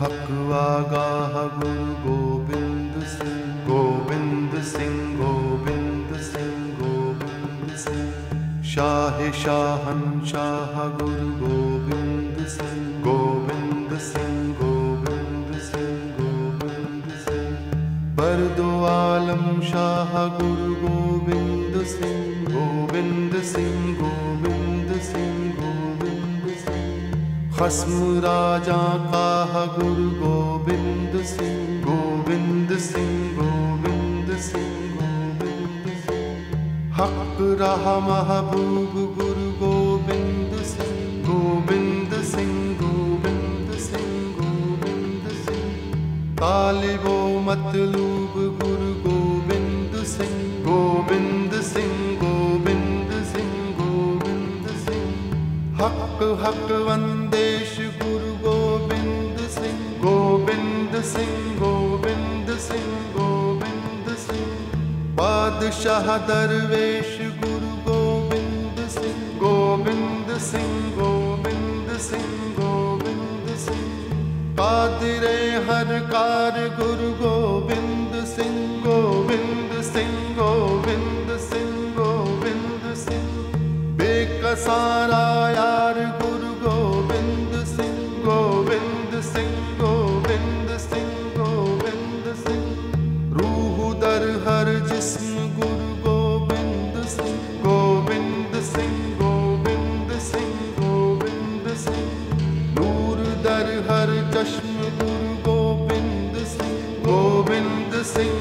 गुरु गोविंद सिंह गोविंद सिंह गोविंद सिंह गोविंद सिंह। शाह शाहन शाह गुरु गोविंद सिंह गोविंद सिंह गोविंद सिंह गोविंद सिंह। बरदो आलम शाह गुरु गोविंद सिंह गोविंद सिंह गोविंद खस्म राजा का गुरु गोविंद सिंह गोविंद सिंह गोविंद सिंह गोविंद सिंह। हक रहा महबूब गुरु गोविंद सिंह गोविंद सिंह गोविंद सिंह गोविंद सिंह। तालिबो मतलूब गुरु गोविंद सिंह, गोविंद हक हक वंदेश गुरु गोविंद सिंह गोविंद सिंह गोविंद सिंह गोविंद सिंह। बादशाह दरवेश गुरु गोविंद सिंह गोविंद सिंह गोविंद सिंह गोविंद सिंह। कादिरे हर कार गुरु गोविंद सिंह गोविंद सिंह गोविंद सिंह गोविंद सिंह। बेकसारा गोविंद नूर दर हर चश्म गुरु गोविंद सिंह गोविंद सिंह